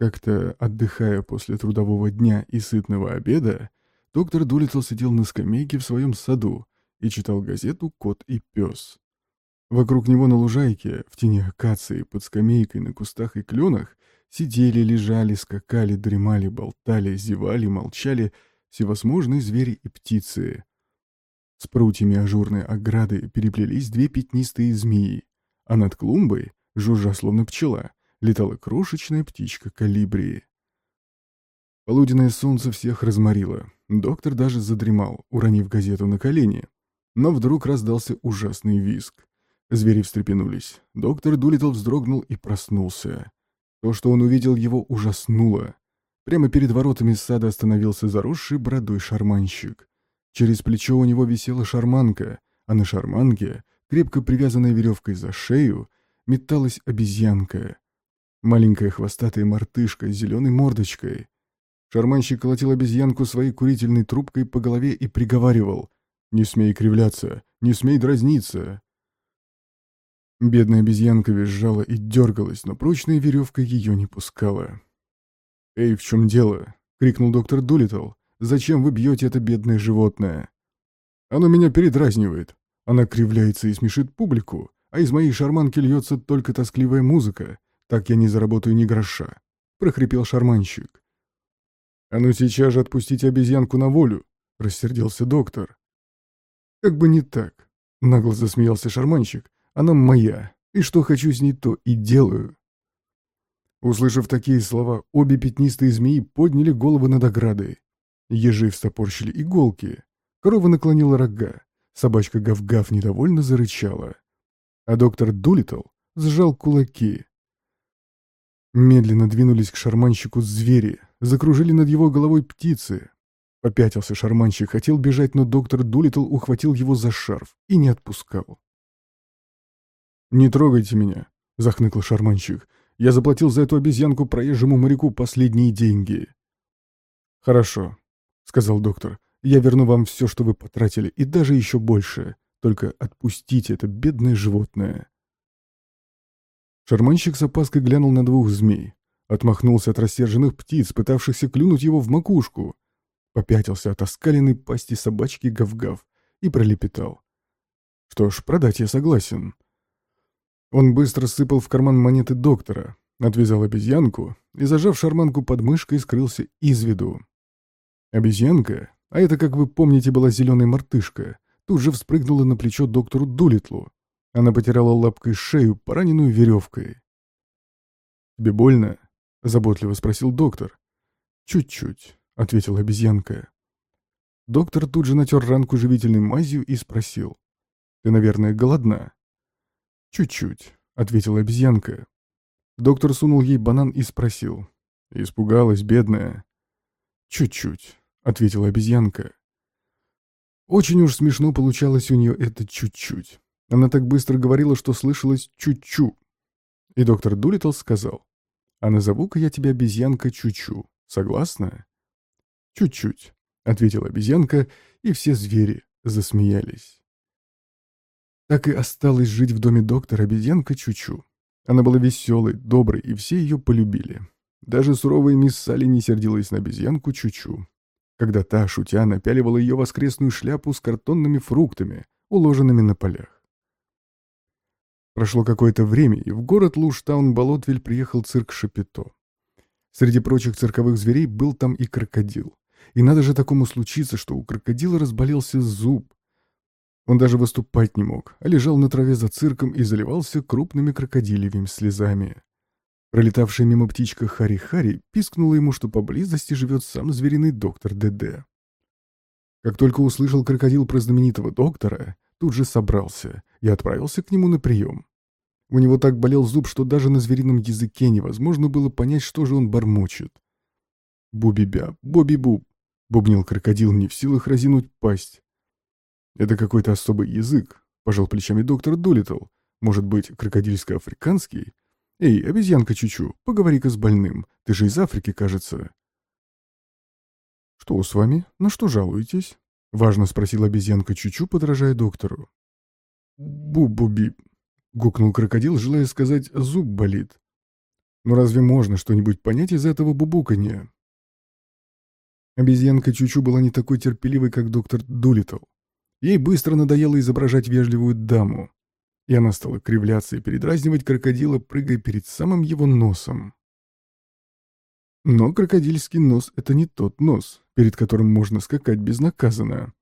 Как-то, отдыхая после трудового дня и сытного обеда, доктор Дулитл сидел на скамейке в своем саду и читал газету «Кот и пес». Вокруг него на лужайке, в тени акации, под скамейкой, на кустах и кленах, сидели, лежали, скакали, дремали, болтали, зевали, молчали всевозможные звери и птицы. С прутьями ажурной ограды переплелись две пятнистые змеи, а над клумбой, жужжа словно пчела, летала крошечная птичка калибрии. Полуденное солнце всех разморило. Доктор даже задремал, уронив газету на колени. Но вдруг раздался ужасный визг. Звери встрепенулись. Доктор Дулитл вздрогнул и проснулся. То, что он увидел, его ужаснуло. Прямо перед воротами сада остановился заросший бородой шарманщик. Через плечо у него висела шарманка, а на шарманке, крепко привязанной веревкой за шею, металась обезьянка. Маленькая хвостатая мартышка с зеленой мордочкой. Шарманщик колотил обезьянку своей курительной трубкой по голове и приговаривал «Не смей кривляться, не смей дразниться». Бедная обезьянка визжала и дергалась, но прочная веревка ее не пускала. «Эй, в чем дело?» — крикнул доктор Дулитл. «Зачем вы бьете это бедное животное?» «Оно меня передразнивает. Она кривляется и смешит публику, а из моей шарманки льется только тоскливая музыка. Так я не заработаю ни гроша», — прохрипел шарманщик. «А ну сейчас же отпустите обезьянку на волю», — рассердился доктор. «Как бы не так», — нагло засмеялся шарманщик. «Она моя, и что хочу с ней, то и делаю». Услышав такие слова, обе пятнистые змеи подняли головы над оградой. Ежи встопорщили иголки. Корова наклонила рога. Собачка Гав-Гав недовольно зарычала. А доктор Дулитл сжал кулаки. Медленно двинулись к шарманщику звери, закружили над его головой птицы. Попятился шарманщик, хотел бежать, но доктор Дулитл ухватил его за шарф и не отпускал. «Не трогайте меня», — захныкал шарманщик. «Я заплатил за эту обезьянку проезжему моряку последние деньги». «Хорошо», — сказал доктор. «Я верну вам все, что вы потратили, и даже еще больше. Только отпустите это бедное животное». Шарманщик с опаской глянул на двух змей. Отмахнулся от рассерженных птиц, пытавшихся клюнуть его в макушку. Попятился от оскаленной пасти собачки Гав-Гав и пролепетал. «Что ж, продать я согласен». Он быстро сыпал в карман монеты доктора, отвязал обезьянку и, зажав шарманку под мышкой, скрылся из виду. Обезьянка, а это, как вы помните, была зеленая мартышка, тут же вспрыгнула на плечо доктору Дулитлу. Она потеряла лапкой шею, пораненную веревкой. «Тебе больно?» — заботливо спросил доктор. «Чуть-чуть», — ответила обезьянка. Доктор тут же натер ранку живительной мазью и спросил. «Ты, наверное, голодна?» «Чуть-чуть», — ответила обезьянка. Доктор сунул ей банан и спросил. «Испугалась, бедная?» «Чуть-чуть», — ответила обезьянка. Очень уж смешно получалось у нее это чуть-чуть. Она так быстро говорила, что слышалось чуть-чу. И доктор Дулитл сказал. А назову-ка я тебя обезьянка Чучу. Согласна? Чуть-чуть, ответила обезьянка, и все звери засмеялись. Так и осталась жить в доме доктора обезьянка Чучу. Она была веселой, доброй, и все ее полюбили. Даже суровая мисс Салли не сердилась на обезьянку Чучу. Когда та, шутя, напяливала ее воскресную шляпу с картонными фруктами, уложенными на полях. Прошло какое-то время, и в город Луштаун-Болотвиль приехал цирк Шапито. Среди прочих цирковых зверей был там и крокодил. И надо же такому случиться, что у крокодила разболелся зуб. Он даже выступать не мог, а лежал на траве за цирком и заливался крупными крокодилевыми слезами. Пролетавшая мимо птичка Хари-Хари пискнула ему, что поблизости живет сам звериный доктор ДД. Как только услышал крокодил про знаменитого доктора, тут же собрался и отправился к нему на прием. У него так болел зуб, что даже на зверином языке невозможно было понять, что же он бормочет. «Буби-бя, боби-буб», — бубнил крокодил, не в силах разинуть пасть. «Это какой-то особый язык», — пожал плечами доктор Дулитл. «Может быть, крокодильско-африканский? Эй, обезьянка Чучу, поговори-ка с больным, ты же из Африки, кажется». «Что с вами? На что жалуетесь?» — важно спросил обезьянка Чучу, подражая доктору. «Бу-буби», — гукнул крокодил, желая сказать «зуб болит». Но разве можно что-нибудь понять из этого бубуканья? Обезьянка Чучу была не такой терпеливой, как доктор Дулитл. Ей быстро надоело изображать вежливую даму, и она стала кривляться и передразнивать крокодила, прыгая перед самым его носом. Но крокодильский нос — это не тот нос, перед которым можно скакать безнаказанно.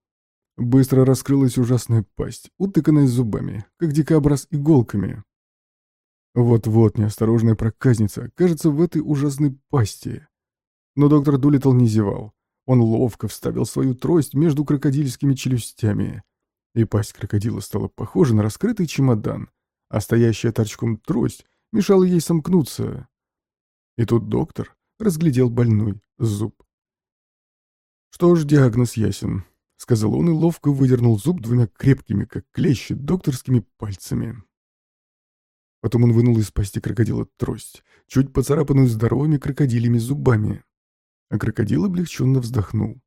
Быстро раскрылась ужасная пасть, утыканная зубами, как дикобраз иголками. Вот-вот неосторожная проказница окажется в этой ужасной пасти. Но доктор Дулитл не зевал. Он ловко вставил свою трость между крокодильскими челюстями. И пасть крокодила стала похожа на раскрытый чемодан, а стоящая торчком трость мешала ей сомкнуться. И тут доктор разглядел больной зуб. «Что ж, диагноз ясен», — сказал он и ловко выдернул зуб двумя крепкими, как клещи, докторскими пальцами. Потом он вынул из пасти крокодила трость, чуть поцарапанную здоровыми крокодилями зубами а крокодил облегченно вздохнул.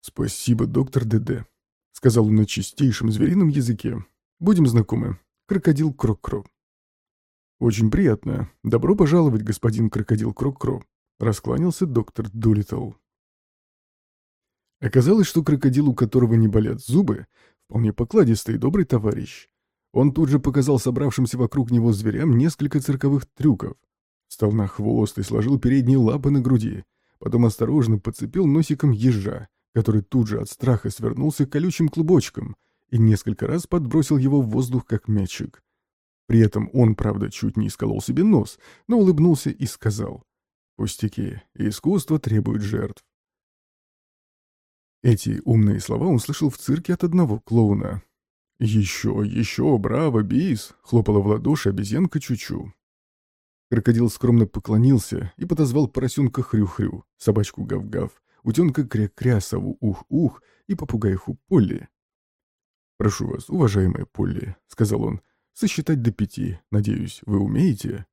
«Спасибо, доктор ДД», — сказал он на чистейшем зверином языке. «Будем знакомы. Крокодил Крок-Кро». «Очень приятно. Добро пожаловать, господин крокодил Крок-Кро», — раскланялся доктор Дулитл. Оказалось, что крокодил, у которого не болят зубы, вполне покладистый и добрый товарищ. Он тут же показал собравшимся вокруг него зверям несколько цирковых трюков — Встал на хвост и сложил передние лапы на груди. Потом осторожно подцепил носиком ежа, который тут же от страха свернулся колючим клубочком и несколько раз подбросил его в воздух, как мячик. При этом он, правда, чуть не исколол себе нос, но улыбнулся и сказал «Пустяки, искусство требует жертв». Эти умные слова он слышал в цирке от одного клоуна. «Еще, еще, браво, бис!» — хлопала в ладоши обезьянка Чучу. Крокодил скромно поклонился и подозвал поросенка Хрю-Хрю, собачку Гав-Гав, утенка Кря-Кря, Ух-Ух и попугайху Полли. «Прошу вас, уважаемая Полли», — сказал он, — «сосчитать до пяти. Надеюсь, вы умеете?»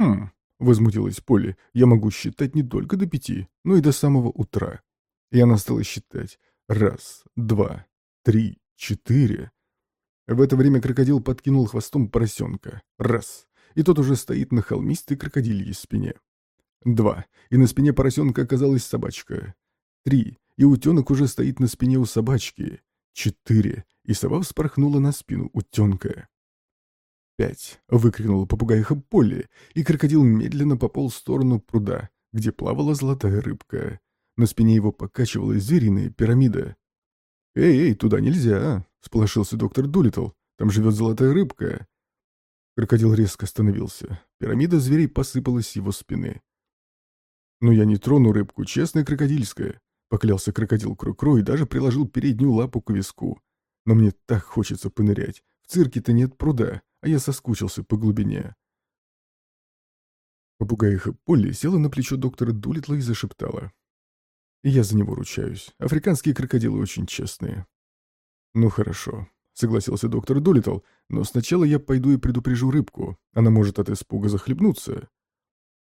«Хм», — возмутилась Полли, — «я могу считать не только до пяти, но и до самого утра». И она стала считать. Раз, два, три, четыре. В это время крокодил подкинул хвостом поросенка. Раз, и тот уже стоит на холмистой крокодильей спине. Два. И на спине поросенка оказалась собачка. Три. И утенок уже стоит на спине у собачки. Четыре. И сова вспорхнула на спину утенка. Пять. Выкрикнула попугайха Полли, и крокодил медленно пополз в сторону пруда, где плавала золотая рыбка. На спине его покачивалась звериная пирамида. «Эй, эй, туда нельзя!» — сполошился доктор Дулитл. «Там живет золотая рыбка!» Крокодил резко остановился. Пирамида зверей посыпалась с его спины. «Но я не трону рыбку, честная крокодильская», — поклялся крокодил Крокро и даже приложил переднюю лапу к виску. «Но мне так хочется понырять. В цирке-то нет пруда, а я соскучился по глубине». Попугаиха Полли села на плечо доктора Дулитла и зашептала. «Я за него ручаюсь. Африканские крокодилы очень честные». «Ну хорошо. — согласился доктор Долитл, — «но сначала я пойду и предупрежу рыбку. Она может от испуга захлебнуться».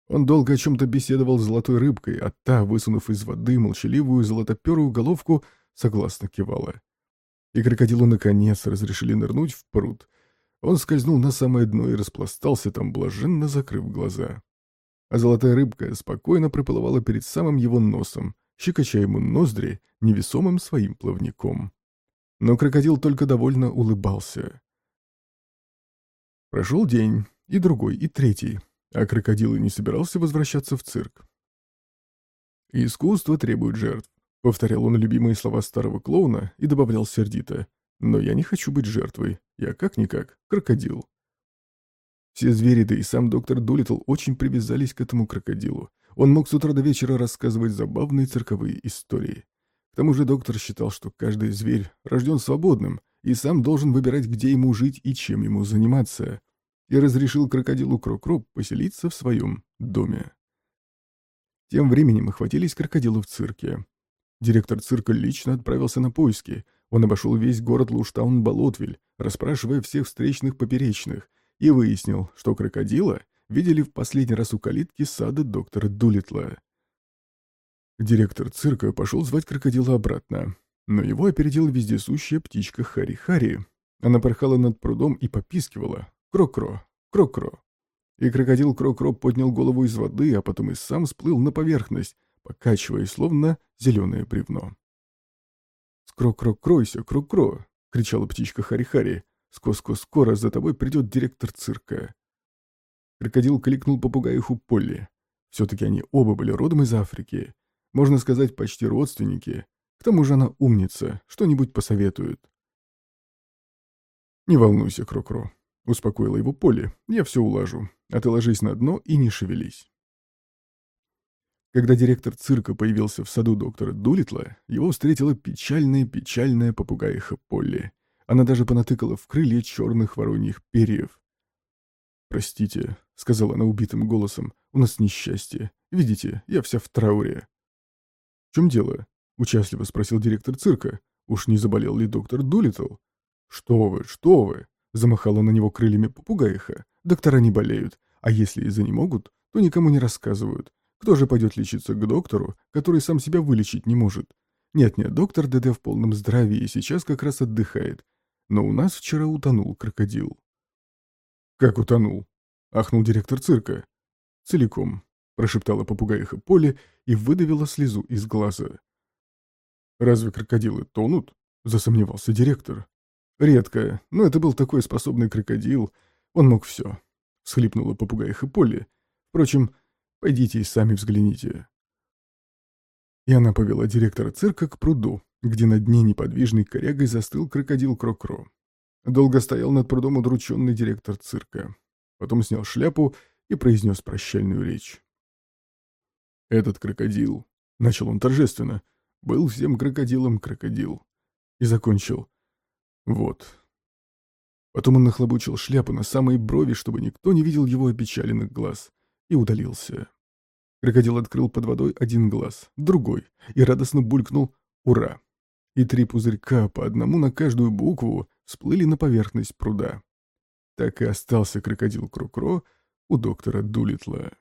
Он долго о чем-то беседовал с золотой рыбкой, а та, высунув из воды молчаливую золотоперую головку, согласно кивала. И крокодилу, наконец, разрешили нырнуть в пруд. Он скользнул на самое дно и распластался там, блаженно закрыв глаза. А золотая рыбка спокойно проплывала перед самым его носом, щекоча ему ноздри невесомым своим плавником но крокодил только довольно улыбался. Прошел день, и другой, и третий, а крокодил и не собирался возвращаться в цирк. «Искусство требует жертв», — повторял он любимые слова старого клоуна и добавлял сердито. «Но я не хочу быть жертвой. Я как-никак крокодил». Все звери, да и сам доктор Дулитл очень привязались к этому крокодилу. Он мог с утра до вечера рассказывать забавные цирковые истории. К тому же доктор считал, что каждый зверь рожден свободным и сам должен выбирать, где ему жить и чем ему заниматься, и разрешил крокодилу Крокроп поселиться в своем доме. Тем временем охватились крокодилы в цирке. Директор цирка лично отправился на поиски. Он обошел весь город Луштаун-Болотвиль, расспрашивая всех встречных поперечных, и выяснил, что крокодила видели в последний раз у калитки сада доктора Дулитла. Директор цирка пошел звать крокодила обратно, но его опередила вездесущая птичка Хари-Хари. Она порхала над прудом и попискивала «Кро-кро! Кро-кро!». и крокодил Крокро поднял голову из воды, а потом и сам всплыл на поверхность, покачиваясь, словно зеленое бревно. «Скро-кро, кройся, кро-кро!» — кричала птичка Хари-Хари. «Ско-ско, скоро за тобой придет директор цирка!» Крокодил кликнул попугаиху Полли. Все-таки они оба были родом из Африки. Можно сказать, почти родственники. К тому же она умница, что-нибудь посоветует. «Не волнуйся, Крокро», — успокоила его Полли. «Я все улажу, а ты ложись на дно и не шевелись». Когда директор цирка появился в саду доктора Дулитла, его встретила печальная-печальная попугаиха Полли. Она даже понатыкала в крылья черных вороньих перьев. «Простите», — сказала она убитым голосом, — «у нас несчастье. Видите, я вся в трауре». «В чем дело?» — участливо спросил директор цирка. «Уж не заболел ли доктор Дулитл?» «Что вы, что вы!» — замахала на него крыльями попугаиха. «Доктора не болеют, а если и за не могут, то никому не рассказывают. Кто же пойдет лечиться к доктору, который сам себя вылечить не может? Нет-нет, доктор ДД в полном здравии и сейчас как раз отдыхает. Но у нас вчера утонул крокодил». «Как утонул?» — ахнул директор цирка. «Целиком», — прошептала попугаиха Поле и выдавила слезу из глаза. «Разве крокодилы тонут?» — засомневался директор. «Редко, но это был такой способный крокодил. Он мог все», — схлипнула попугаиха Полли. «Впрочем, пойдите и сами взгляните». И она повела директора цирка к пруду, где на дне неподвижной корягой застыл крокодил Крокро. Долго стоял над прудом удрученный директор цирка. Потом снял шляпу и произнес прощальную речь. «Этот крокодил», — начал он торжественно, — был всем крокодилом крокодил. И закончил. Вот. Потом он нахлобучил шляпу на самые брови, чтобы никто не видел его опечаленных глаз, и удалился. Крокодил открыл под водой один глаз, другой, и радостно булькнул «Ура!». И три пузырька по одному на каждую букву всплыли на поверхность пруда. Так и остался крокодил Крокро у доктора Дулитла.